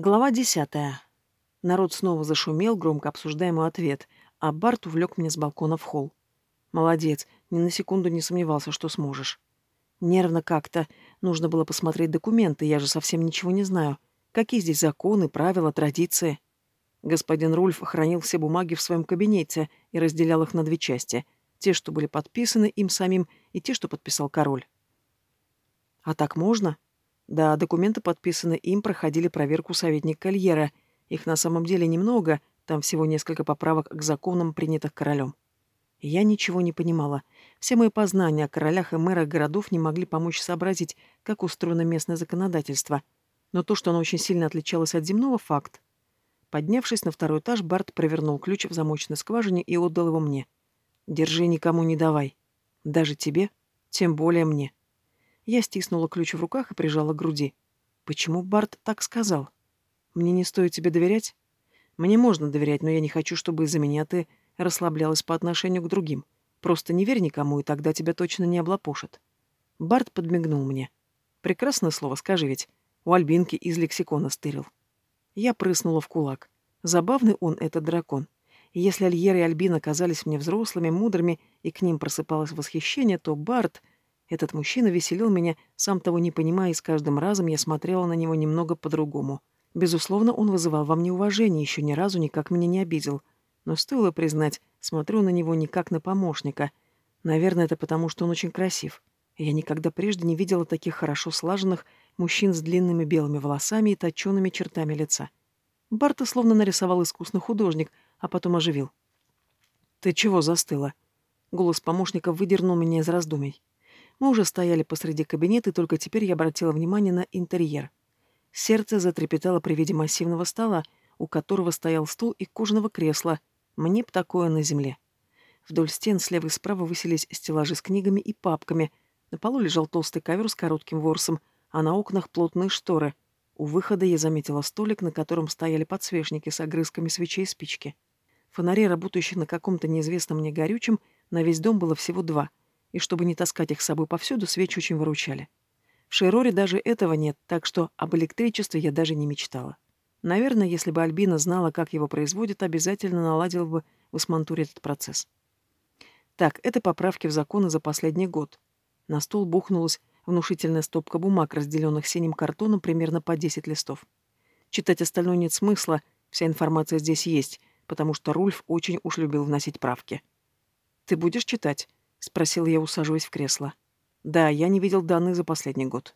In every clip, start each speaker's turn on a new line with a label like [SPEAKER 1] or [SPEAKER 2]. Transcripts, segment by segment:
[SPEAKER 1] Глава десятая. Народ снова зашумел, громко обсуждая мой ответ, а Барт увлек меня с балкона в холл. Молодец, ни на секунду не сомневался, что сможешь. Нервно как-то. Нужно было посмотреть документы, я же совсем ничего не знаю. Какие здесь законы, правила, традиции? Господин Рульф хранил все бумаги в своем кабинете и разделял их на две части. Те, что были подписаны им самим, и те, что подписал король. А так можно? Да, документы, подписанные им, проходили проверку советника Кольера. Их на самом деле немного, там всего несколько поправок к законам, принятых королем. Я ничего не понимала. Все мои познания о королях и мэрах городов не могли помочь сообразить, как устроено местное законодательство. Но то, что оно очень сильно отличалось от земного, — факт. Поднявшись на второй этаж, Барт провернул ключ в замочной скважине и отдал его мне. «Держи, никому не давай. Даже тебе, тем более мне». Я стиснула ключ в руках и прижала к груди. Почему Барт так сказал? Мне не стоит тебе доверять? Мне можно доверять, но я не хочу, чтобы из-за меня ты расслаблялась по отношению к другим. Просто не верь никому, и тогда тебя точно не облапошат. Барт подмигнул мне. Прекрасное слово, скажи ведь. У Альбинки из лексикона стырил. Я прыснула в кулак. Забавный он, этот дракон. Если Альер и Альбин оказались мне взрослыми, мудрыми, и к ним просыпалось восхищение, то Барт... Этот мужчина веселил меня, сам того не понимая, и с каждым разом я смотрела на него немного по-другому. Безусловно, он вызывал во мне уважение, еще ни разу никак меня не обидел. Но стоило признать, смотрю на него не как на помощника. Наверное, это потому, что он очень красив. Я никогда прежде не видела таких хорошо слаженных мужчин с длинными белыми волосами и точенными чертами лица. Барта словно нарисовал искусный художник, а потом оживил. «Ты чего застыла?» Голос помощника выдернул меня из раздумий. Мы уже стояли посреди кабинета, и только теперь я обратила внимание на интерьер. Сердце затрепетало при виде массивного стола, у которого стоял стул и кожаного кресла. Мне б такое на земле. Вдоль стен слева и справа высились стеллажи с книгами и папками. На полу лежал толстый ковер с коротким ворсом, а на окнах плотные шторы. У выхода я заметила столик, на котором стояли подсвечники с огрызками свечей и спички. Фонарей, работающих на каком-то неизвестном мне горючем, на весь дом было всего два — и чтобы не таскать их с собой повсюду, свечи очень выручали. В Шейроре даже этого нет, так что об электричестве я даже не мечтала. Наверное, если бы Альбина знала, как его производят, обязательно наладила бы в Исмантуре этот процесс. Так, это поправки в законы за последний год. На стол бухнулась внушительная стопка бумаг, разделенных синим картоном примерно по 10 листов. Читать остальное нет смысла, вся информация здесь есть, потому что Рульф очень уж любил вносить правки. «Ты будешь читать?» — спросил я, усаживаясь в кресло. «Да, я не видел данных за последний год».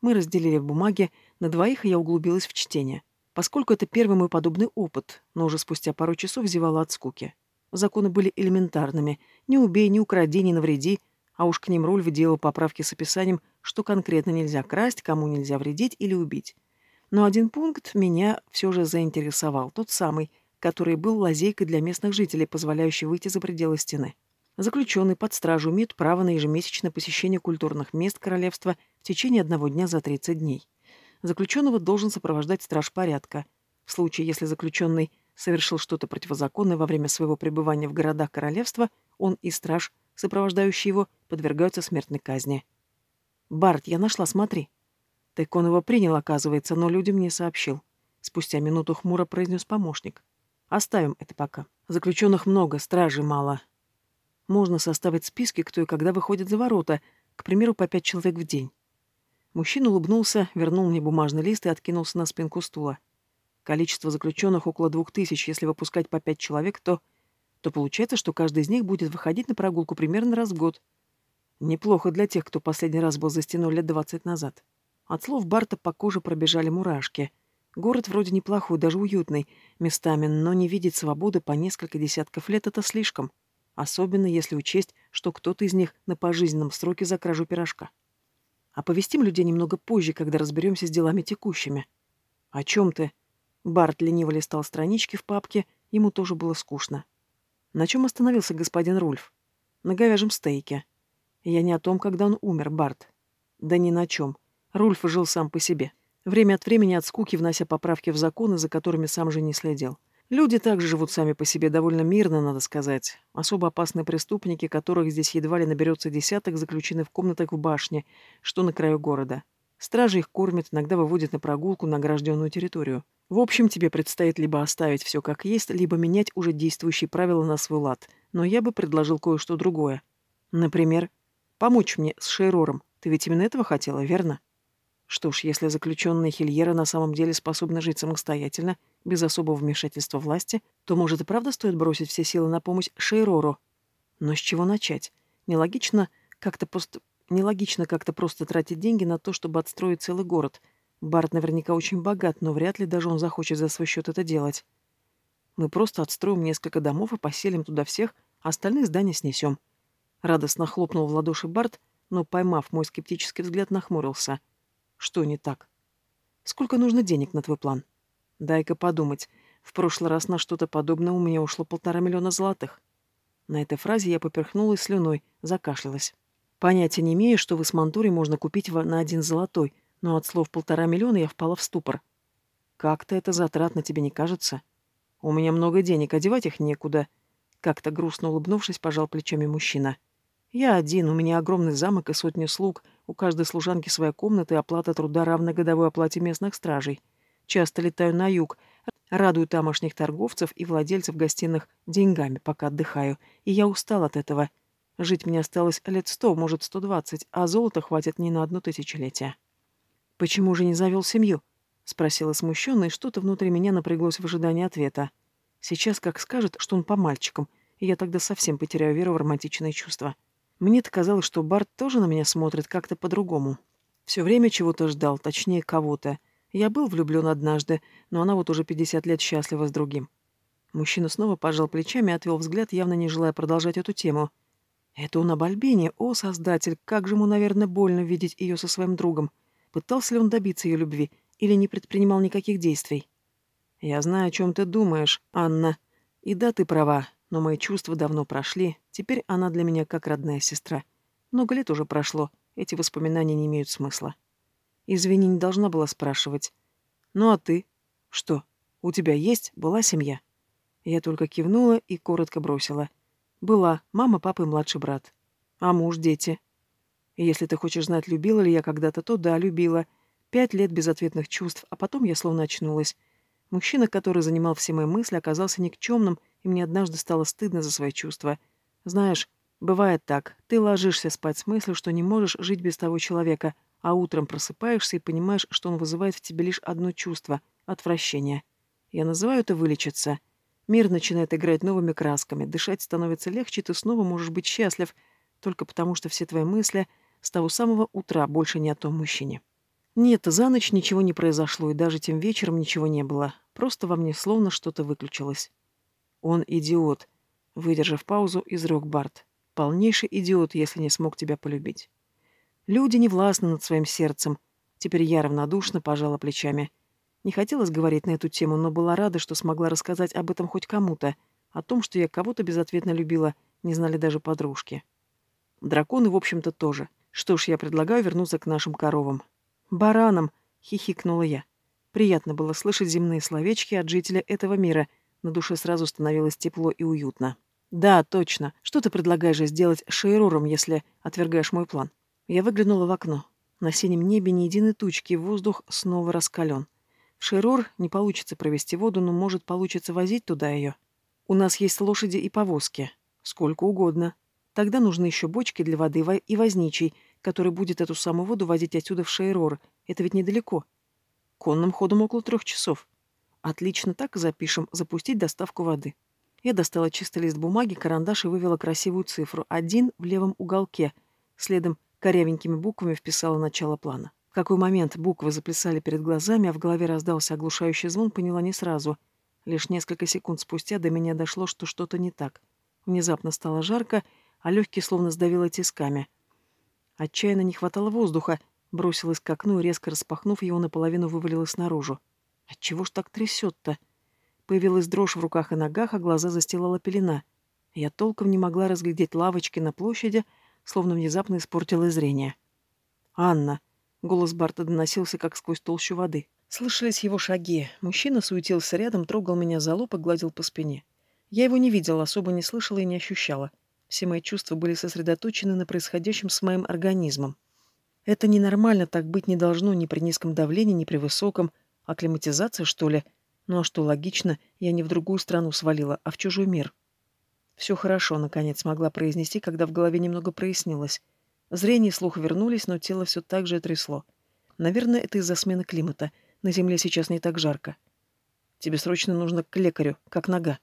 [SPEAKER 1] Мы разделили бумаги, на двоих я углубилась в чтение. Поскольку это первый мой подобный опыт, но уже спустя пару часов зевала от скуки. Законы были элементарными. Не убей, не укради, не навреди, а уж к ним руль выделал поправки с описанием, что конкретно нельзя красть, кому нельзя вредить или убить. Но один пункт меня все же заинтересовал, тот самый, который был лазейкой для местных жителей, позволяющий выйти за пределы стены. Заключенные под стражу имеют право на ежемесячное посещение культурных мест королевства в течение одного дня за 30 дней. Заключенного должен сопровождать страж порядка. В случае, если заключенный совершил что-то противозаконное во время своего пребывания в городах королевства, он и страж, сопровождающий его, подвергаются смертной казни. «Барт, я нашла, смотри». Так его принял, оказывается, но людям не сообщил. Спустя минуту хмуро произнес помощник. «Оставим это пока. Заключенных много, стражей мало. Можно составить списки, кто и когда выходит за ворота, к примеру, по пять человек в день. Мужчина улыбнулся, вернул мне бумажный лист и откинулся на спинку стула. Количество заключенных около двух тысяч. Если выпускать по пять человек, то... То получается, что каждый из них будет выходить на прогулку примерно раз в год. Неплохо для тех, кто последний раз был за стеной лет двадцать назад. От слов Барта по коже пробежали мурашки. Город вроде неплохой, даже уютный, местами, но не видеть свободы по несколько десятков лет — это слишком. Особенно если учесть, что кто-то из них на пожизненном сроке за кражу пирожка. Оповестим людей немного позже, когда разберемся с делами текущими. О чем ты? Барт лениво листал странички в папке, ему тоже было скучно. На чем остановился господин Рульф? На говяжьем стейке. Я не о том, когда он умер, Барт. Да ни на чем. Рульф жил сам по себе. Время от времени от скуки внося поправки в законы, за которыми сам же не следил. Люди также живут сами по себе довольно мирно, надо сказать. Особо опасные преступники, которых здесь едва ли наберется десяток, заключены в комнатах в башне, что на краю города. Стражи их кормят, иногда выводят на прогулку на огражденную территорию. В общем, тебе предстоит либо оставить все как есть, либо менять уже действующие правила на свой лад. Но я бы предложил кое-что другое. Например, помочь мне с Шейрором. Ты ведь именно этого хотела, верно? Что ж, если заключенные Хильера на самом деле способны жить самостоятельно, без особого вмешательства власти, то, может, и правда стоит бросить все силы на помощь Шейрору. Но с чего начать? Нелогично как-то просто... Нелогично как-то просто тратить деньги на то, чтобы отстроить целый город — Барт наверняка очень богат, но вряд ли даже он захочет за свой счет это делать. Мы просто отстроим несколько домов и поселим туда всех, а остальные здания снесем. Радостно хлопнул в ладоши Барт, но, поймав мой скептический взгляд, нахмурился. Что не так? Сколько нужно денег на твой план? Дай-ка подумать. В прошлый раз на что-то подобное у меня ушло полтора миллиона золотых. На этой фразе я поперхнулась слюной, закашлялась. Понятия не имею, что вы с Мантурой можно купить на один золотой — но от слов полтора миллиона я впала в ступор. Как-то это затратно тебе не кажется? У меня много денег, одевать их некуда. Как-то грустно улыбнувшись, пожал плечами мужчина. Я один, у меня огромный замок и сотни слуг, у каждой служанки своя комната и оплата труда равна годовой оплате местных стражей. Часто летаю на юг, радую тамошних торговцев и владельцев гостиных деньгами, пока отдыхаю, и я устал от этого. Жить мне осталось лет сто, может, сто двадцать, а золота хватит не на одно тысячелетие. «Почему же не завел семью?» — спросила смущенно, и что-то внутри меня напряглось в ожидании ответа. Сейчас как скажет, что он по мальчикам, и я тогда совсем потеряю веру в романтичные чувства. Мне-то казалось, что Барт тоже на меня смотрит как-то по-другому. Все время чего-то ждал, точнее, кого-то. Я был влюблен однажды, но она вот уже 50 лет счастлива с другим. Мужчина снова пожал плечами и отвел взгляд, явно не желая продолжать эту тему. Это он об Альбине? О, создатель, как же ему, наверное, больно видеть ее со своим другом. Пытался ли он добиться ее любви или не предпринимал никаких действий? «Я знаю, о чем ты думаешь, Анна. И да, ты права, но мои чувства давно прошли. Теперь она для меня как родная сестра. Много лет уже прошло, эти воспоминания не имеют смысла. Извини, не должна была спрашивать. Ну а ты? Что, у тебя есть, была семья?» Я только кивнула и коротко бросила. «Была. Мама, папа и младший брат. А муж, дети?» если ты хочешь знать, любила ли я когда-то, то да, любила. Пять лет безответных чувств, а потом я словно очнулась. Мужчина, который занимал все мои мысли, оказался никчемным, и мне однажды стало стыдно за свои чувства. Знаешь, бывает так. Ты ложишься спать с мыслью, что не можешь жить без того человека, а утром просыпаешься и понимаешь, что он вызывает в тебе лишь одно чувство — отвращение. Я называю это «вылечиться». Мир начинает играть новыми красками, дышать становится легче, ты снова можешь быть счастлив, только потому что все твои мысли — с того самого утра больше не о том мужчине. Нет, за ночь ничего не произошло, и даже тем вечером ничего не было. Просто во мне словно что-то выключилось. Он идиот. Выдержав паузу, изрек Барт. Полнейший идиот, если не смог тебя полюбить. Люди не властны над своим сердцем. Теперь я равнодушно пожала плечами. Не хотелось говорить на эту тему, но была рада, что смогла рассказать об этом хоть кому-то. О том, что я кого-то безответно любила, не знали даже подружки. Драконы, в общем-то, тоже. Что ж, я предлагаю вернуться к нашим коровам. Баранам, хихикнула я. Приятно было слышать земные словечки от жителя этого мира. На душе сразу становилось тепло и уютно. Да, точно. Что ты предлагаешь сделать Шейруром, если отвергаешь мой план? Я выглянула в окно. На синем небе ни единой тучки, воздух снова раскален. В Шейрур не получится провести воду, но может получится возить туда ее. У нас есть лошади и повозки. Сколько угодно. Тогда нужны еще бочки для воды и возничий, который будет эту самую воду возить отсюда в Шейрор. Это ведь недалеко. Конным ходом около трех часов. Отлично, так и запишем. Запустить доставку воды. Я достала чистый лист бумаги, карандаш и вывела красивую цифру. Один в левом уголке. Следом корявенькими буквами вписала начало плана. В какой момент буквы заплясали перед глазами, а в голове раздался оглушающий звон, поняла не сразу. Лишь несколько секунд спустя до меня дошло, что что-то не так. Внезапно стало жарко, а легкие словно сдавило тисками. Отчаянно не хватало воздуха, бросилась к окну и, резко распахнув его, наполовину вывалилась наружу. Отчего ж так трясет-то? Появилась дрожь в руках и ногах, а глаза застилала пелена. Я толком не могла разглядеть лавочки на площади, словно внезапно испортила зрение. «Анна!» — голос Барта доносился, как сквозь толщу воды. Слышались его шаги. Мужчина суетился рядом, трогал меня за лоб и гладил по спине. Я его не видела, особо не слышала и не ощущала. Все мои чувства были сосредоточены на происходящем с моим организмом. Это ненормально, так быть не должно ни при низком давлении, ни при высоком. Акклиматизация, что ли? Ну а что логично, я не в другую страну свалила, а в чужой мир. Все хорошо, наконец смогла произнести, когда в голове немного прояснилось. Зрение и слух вернулись, но тело все так же трясло. Наверное, это из-за смены климата. На Земле сейчас не так жарко. Тебе срочно нужно к лекарю, как нога.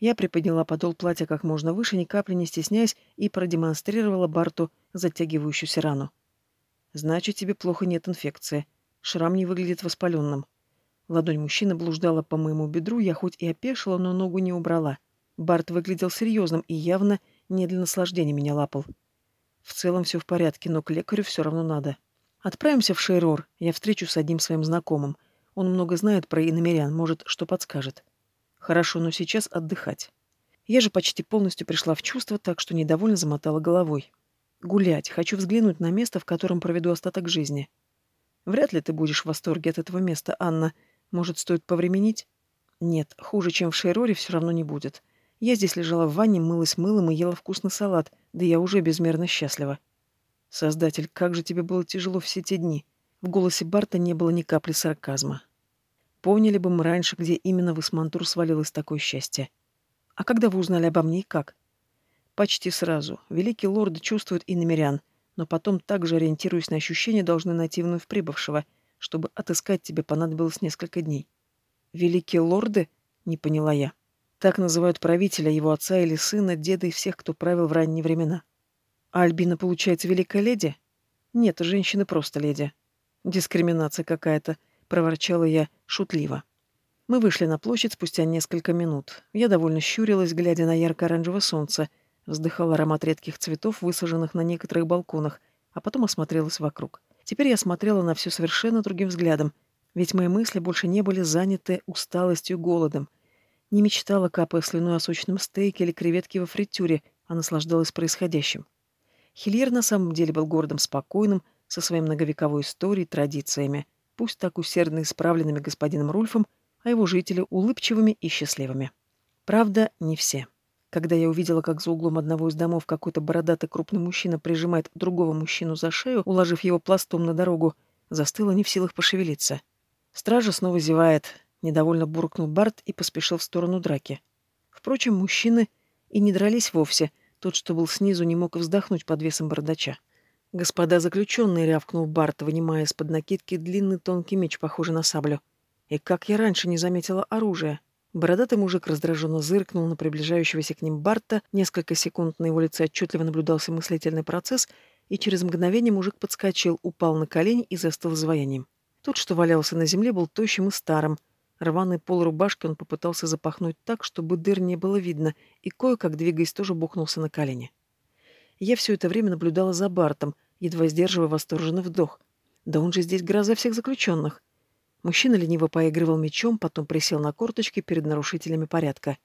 [SPEAKER 1] Я приподняла подол платья как можно выше, ни капли не стесняясь, и продемонстрировала Барту затягивающуюся рану. «Значит, тебе плохо нет инфекции. Шрам не выглядит воспаленным». Ладонь мужчины блуждала по моему бедру, я хоть и опешила, но ногу не убрала. Барт выглядел серьезным и явно не для наслаждения меня лапал. В целом все в порядке, но к лекарю все равно надо. Отправимся в Шейрор, я встречусь с одним своим знакомым. Он много знает про иномерян, может, что подскажет. Хорошо, но сейчас отдыхать. Я же почти полностью пришла в чувство, так что недовольно замотала головой. Гулять. Хочу взглянуть на место, в котором проведу остаток жизни. Вряд ли ты будешь в восторге от этого места, Анна. Может, стоит повременить? Нет, хуже, чем в Шейроре, все равно не будет. Я здесь лежала в ванне, мылась мылом и ела вкусный салат, да я уже безмерно счастлива. Создатель, как же тебе было тяжело все те дни. В голосе Барта не было ни капли сарказма. Поняли бы мы раньше, где именно в Исмантур свалилось такое счастье. А когда вы узнали обо мне и как? Почти сразу. Великий лорд чувствует и намерян, но потом, также ориентируясь на ощущения, должны найти вновь прибывшего. Чтобы отыскать тебе понадобилось несколько дней. Великие лорды? Не поняла я. Так называют правителя, его отца или сына, деда и всех, кто правил в ранние времена. А Альбина, получается, великая леди? Нет, женщины просто леди. Дискриминация какая-то проворчала я шутливо. Мы вышли на площадь спустя несколько минут. Я довольно щурилась, глядя на ярко-оранжевое солнце, вздыхал аромат редких цветов, высаженных на некоторых балконах, а потом осмотрелась вокруг. Теперь я смотрела на все совершенно другим взглядом, ведь мои мысли больше не были заняты усталостью голодом. Не мечтала, капая слюной о сочном стейке или креветке во фритюре, а наслаждалась происходящим. Хильер на самом деле был городом спокойным, со своей многовековой историей, традициями пусть так усердно исправленными господином Рульфом, а его жители улыбчивыми и счастливыми. Правда, не все. Когда я увидела, как за углом одного из домов какой-то бородатый крупный мужчина прижимает другого мужчину за шею, уложив его пластом на дорогу, застыла не в силах пошевелиться. Стража снова зевает, недовольно буркнул Барт и поспешил в сторону драки. Впрочем, мужчины и не дрались вовсе, тот, что был снизу, не мог вздохнуть под весом бородача. «Господа заключенные», — рявкнул Барт, вынимая из-под накидки длинный тонкий меч, похожий на саблю. «И как я раньше не заметила оружия?» Бородатый мужик раздраженно зыркнул на приближающегося к ним Барта, несколько секунд на его лице отчетливо наблюдался мыслительный процесс, и через мгновение мужик подскочил, упал на колени и застыл изваянием. Тот, что валялся на земле, был тощим и старым. Рваный пол рубашки он попытался запахнуть так, чтобы дыр не было видно, и кое-как, двигаясь, тоже бухнулся на колени. Я все это время наблюдала за Бартом, едва сдерживая восторженный вдох. Да он же здесь гроза всех заключенных. Мужчина лениво поигрывал мечом, потом присел на корточки перед нарушителями порядка.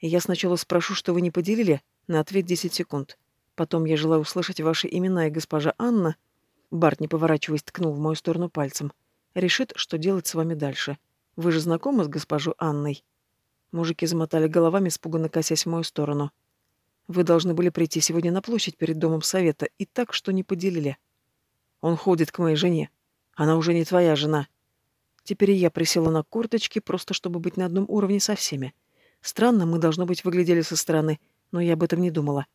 [SPEAKER 1] Я сначала спрошу, что вы не поделили, на ответ 10 секунд. Потом я желаю услышать ваши имена и госпожа Анна. Барт, не поворачиваясь, ткнул в мою сторону пальцем. Решит, что делать с вами дальше. Вы же знакомы с госпожой Анной? Мужики замотали головами, испуганно косясь в мою сторону. Вы должны были прийти сегодня на площадь перед домом совета, и так, что не поделили. Он ходит к моей жене. Она уже не твоя жена. Теперь и я присела на корточки, просто чтобы быть на одном уровне со всеми. Странно, мы, должно быть, выглядели со стороны, но я об этом не думала.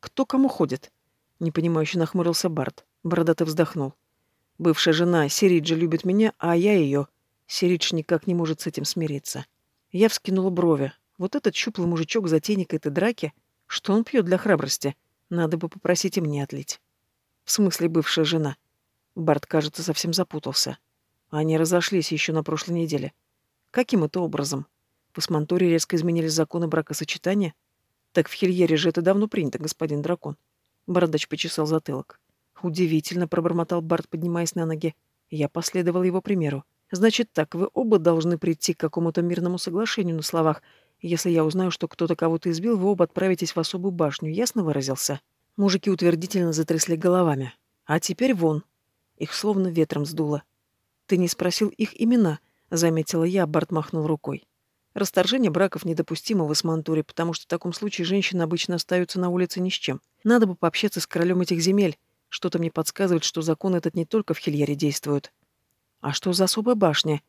[SPEAKER 1] «Кто кому ходит?» Непонимающе нахмурился Барт. Бородатый вздохнул. «Бывшая жена Сириджа любит меня, а я ее. Сиридж никак не может с этим смириться». Я вскинула брови. Вот этот щуплый мужичок затейник этой драки, что он пьет для храбрости? Надо бы попросить и мне отлить. В смысле бывшая жена? Барт, кажется, совсем запутался. Они разошлись еще на прошлой неделе. Каким это образом? В Исманторе резко изменились законы бракосочетания? Так в Хильере же это давно принято, господин дракон. Бородач почесал затылок. Удивительно, пробормотал Барт, поднимаясь на ноги. Я последовал его примеру. Значит так, вы оба должны прийти к какому-то мирному соглашению на словах, если я узнаю, что кто-то кого-то избил, вы оба отправитесь в особую башню. Ясно выразился?» Мужики утвердительно затрясли головами. «А теперь вон». Их словно ветром сдуло. «Ты не спросил их имена», — заметила я, Барт махнул рукой. Расторжение браков недопустимо в Исмантуре, потому что в таком случае женщины обычно остаются на улице ни с чем. Надо бы пообщаться с королем этих земель. Что-то мне подсказывает, что закон этот не только в Хильяре действует. «А что за особая башня?»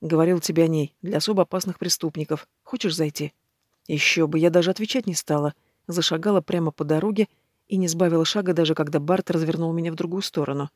[SPEAKER 1] Говорил тебе о ней, для особо опасных преступников. Хочешь зайти? Еще бы, я даже отвечать не стала. Зашагала прямо по дороге и не сбавила шага, даже когда Барт развернул меня в другую сторону.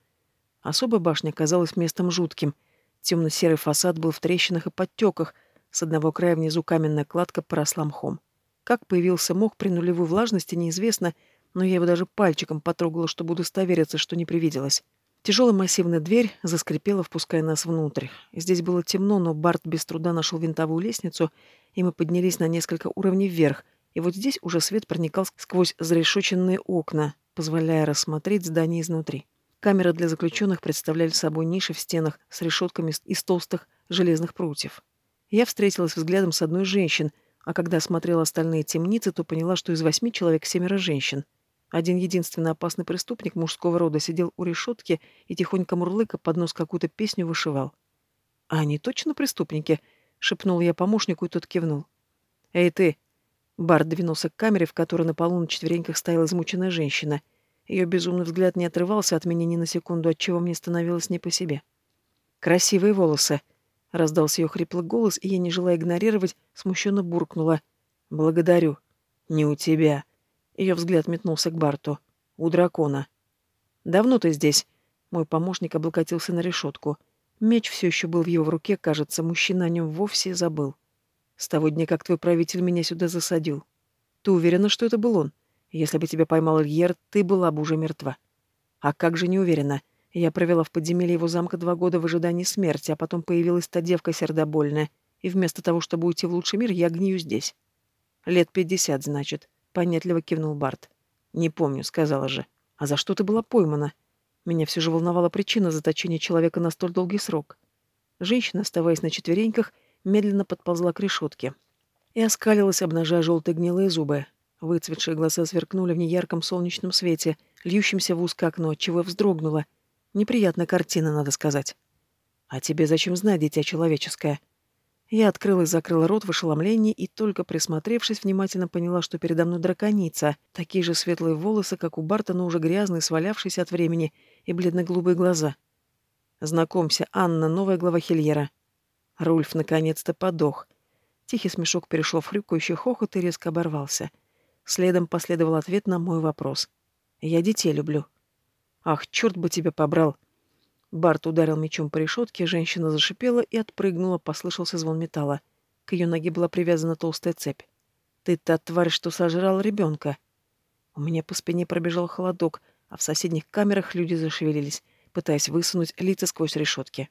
[SPEAKER 1] Особая башня казалась местом жутким. Темно-серый фасад был в трещинах и подтеках, с одного края внизу каменная кладка поросла мхом. Как появился мох при нулевой влажности, неизвестно, но я его даже пальчиком потрогала, чтобы удостовериться, что не привиделось. Тяжелая массивная дверь заскрипела, впуская нас внутрь. Здесь было темно, но Барт без труда нашел винтовую лестницу, и мы поднялись на несколько уровней вверх, и вот здесь уже свет проникал сквозь зарешоченные окна, позволяя рассмотреть здание изнутри. Камеры для заключенных представляли собой ниши в стенах с решетками из толстых железных прутьев. Я встретилась взглядом с одной женщин, а когда осмотрела остальные темницы, то поняла, что из восьми человек семеро женщин. Один единственный опасный преступник мужского рода сидел у решетки и тихонько мурлыка под нос какую-то песню вышивал. «А они точно преступники?» — шепнул я помощнику, и тот кивнул. «Эй, ты!» Барт двинулся к камере, в которой на полу на четвереньках стояла измученная женщина. Ее безумный взгляд не отрывался от меня ни на секунду, отчего мне становилось не по себе. «Красивые волосы!» Раздался ее хриплый голос, и я, не желая игнорировать, смущенно буркнула. «Благодарю». «Не у тебя». Ее взгляд метнулся к Барту. «У дракона». «Давно ты здесь?» Мой помощник облокотился на решетку. Меч все еще был в его руке, кажется, мужчина о нем вовсе забыл. «С того дня, как твой правитель меня сюда засадил. Ты уверена, что это был он? Если бы тебя поймал Ильер, ты была бы уже мертва». «А как же не уверена?» Я провела в подземелье его замка два года в ожидании смерти, а потом появилась та девка сердобольная, и вместо того, чтобы уйти в лучший мир, я гнию здесь. Лет пятьдесят, значит, понятливо кивнул Барт. Не помню, сказала же. А за что ты была поймана? Меня все же волновала причина заточения человека на столь долгий срок. Женщина, оставаясь на четвереньках, медленно подползла к решетке и оскалилась, обнажая желтые гнилые зубы. Выцветшие глаза сверкнули в неярком солнечном свете, льющемся в узкое окно, отчего я вздрогнула — Неприятная картина, надо сказать. А тебе зачем знать, дитя человеческое? Я открыла и закрыла рот в ошеломлении и, только присмотревшись, внимательно поняла, что передо мной драконица. Такие же светлые волосы, как у Барта, но уже грязные, свалявшиеся от времени, и бледно-голубые глаза. Знакомься, Анна, новая глава Хильера. Рульф наконец-то подох. Тихий смешок перешел в хрюкающий хохот и резко оборвался. Следом последовал ответ на мой вопрос. «Я детей люблю». «Ах, черт бы тебя побрал!» Барт ударил мечом по решетке, женщина зашипела и отпрыгнула, послышался звон металла. К ее ноге была привязана толстая цепь. «Ты та тварь, что сожрал ребенка!» У меня по спине пробежал холодок, а в соседних камерах люди зашевелились, пытаясь высунуть лица сквозь решетки.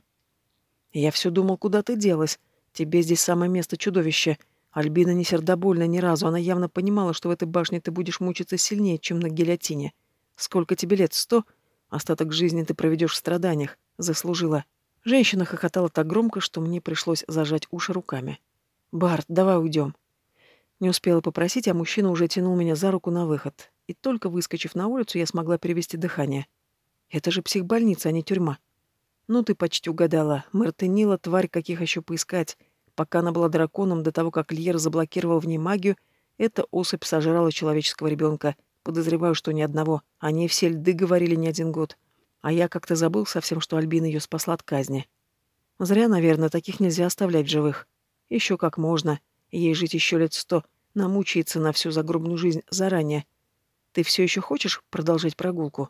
[SPEAKER 1] «Я все думал, куда ты делась. Тебе здесь самое место чудовища. Альбина не сердобольна ни разу, она явно понимала, что в этой башне ты будешь мучиться сильнее, чем на гильотине. Сколько тебе лет? Сто?» Остаток жизни ты проведешь в страданиях. Заслужила. Женщина хохотала так громко, что мне пришлось зажать уши руками. «Барт, давай уйдем». Не успела попросить, а мужчина уже тянул меня за руку на выход. И только выскочив на улицу, я смогла перевести дыхание. Это же психбольница, а не тюрьма. Ну, ты почти угадала. Мартынила, тварь, каких еще поискать. Пока она была драконом, до того, как Льер заблокировал в ней магию, эта особь сожрала человеческого ребенка Подозреваю, что ни одного. Они все льды говорили не один год. А я как-то забыл совсем, что Альбина ее спасла от казни. Зря, наверное, таких нельзя оставлять в живых. Еще как можно. Ей жить еще лет сто. Намучается на всю загробную жизнь заранее. Ты все еще хочешь продолжать прогулку?»